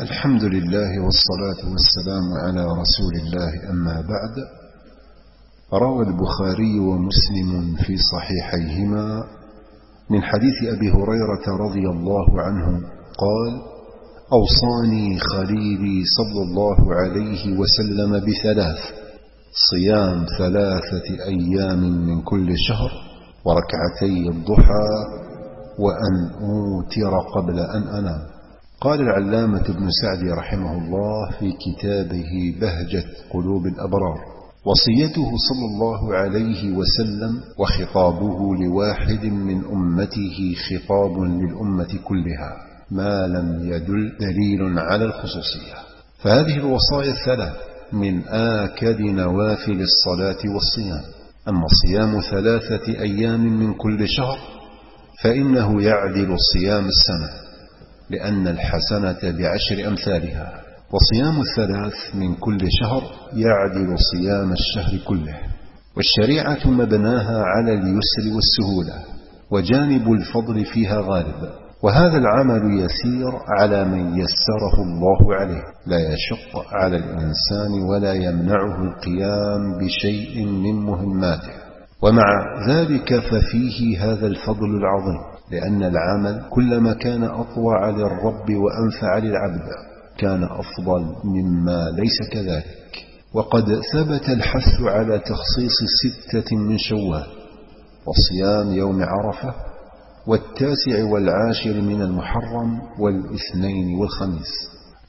الحمد لله والصلاة والسلام على رسول الله أما بعد. روى البخاري ومسلم في صحيحيهما من حديث أبي هريرة رضي الله عنه قال أوصاني خليلي صلى الله عليه وسلم بثلاث صيام ثلاثة أيام من كل شهر وركعتي الضحى وأن أوتر قبل أن أنام. قال العلامة ابن سعدي رحمه الله في كتابه بهجة قلوب الأبرار وصيته صلى الله عليه وسلم وخطابه لواحد من أمته خطاب للأمة كلها ما لم يدل دليل على الخصوصية. فهذه الوصايا الثلاث من آكد نوافل الصلاة والصيام أما صيام ثلاثة أيام من كل شهر فإنه يعدل صيام السنة. لأن الحسنة بعشر أمثالها وصيام الثلاث من كل شهر يعدل صيام الشهر كله. والشريعة مبناها على اليسر والسهولة وجانب الفضل فيها غالب. وهذا العمل يسير على من يسره الله عليه. لا يشق على الإنسان ولا يمنعه القيام بشيء من مهماته. ومع ذلك ففيه هذا الفضل العظيم. لأن العمل كلما كان أطوع للرب وأنفع للعبد كان أفضل مما ليس كذلك. وقد ثبت الحث على تخصيص ستة من شوال وصيام يوم عرفة والتاسع والعاشر من المحرم والإثنين والخميس.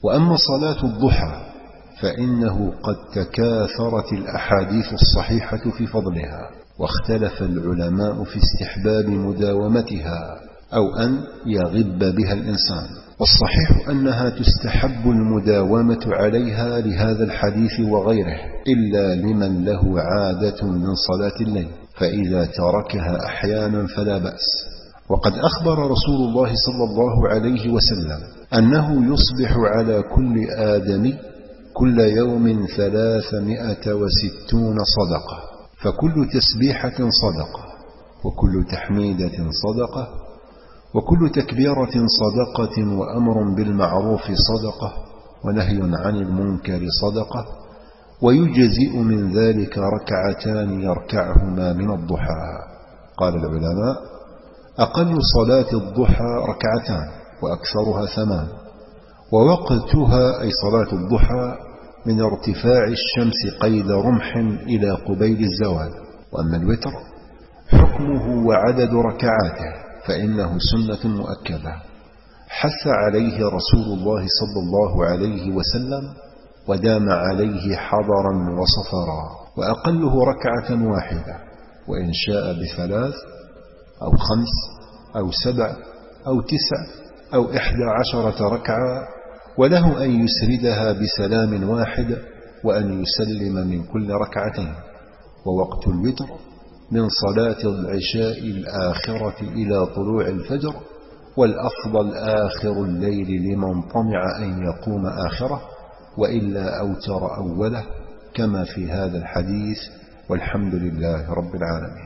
وأما صلاة الضحى فإنه قد تكاثرت الأحاديث الصحيحة في فضلها واختلف العلماء في استحباب مداومتها أو أن يغب بها الإنسان. والصحيح أنها تستحب المداومة عليها لهذا الحديث وغيره إلا لمن له عادة من صلاة الليل فإذا تركها أحيانا فلا بأس. وقد أخبر رسول الله صلى الله عليه وسلم أنه يصبح على كل آدمي كل يوم ثلاثمائة وستون صدقة فكل تسبيحة صدقة وكل تحميدة صدقة وكل تكبيرة صدقة وأمر بالمعروف صدقة ونهي عن المنكر صدقة ويجزئ من ذلك ركعتان يركعهما من الضحى. قال العلماء أقل صلاة الضحى ركعتان وأكثرها ثمان. ووقتها أي صلاة الضحى من ارتفاع الشمس قيد رمح إلى قبيل الزوال. وأما الوتر حكمه وعدد ركعاته فإنه سنة مؤكدة. حث عليه رسول الله صلى الله عليه وسلم ودام عليه حضرا وصفرا وأقله ركعة واحدة وإن شاء بثلاث أو خمس أو سبع أو تسع أو إحدى عشرة ركعة وله أن يسردها بسلام واحد وأن يسلم من كل ركعتين ووقت الوتر من صلاة العشاء الآخرة إلى طلوع الفجر والأفضل آخر الليل لمن طمع أن يقوم آخره وإلا أوتر أوله كما في هذا الحديث والحمد لله رب العالمين.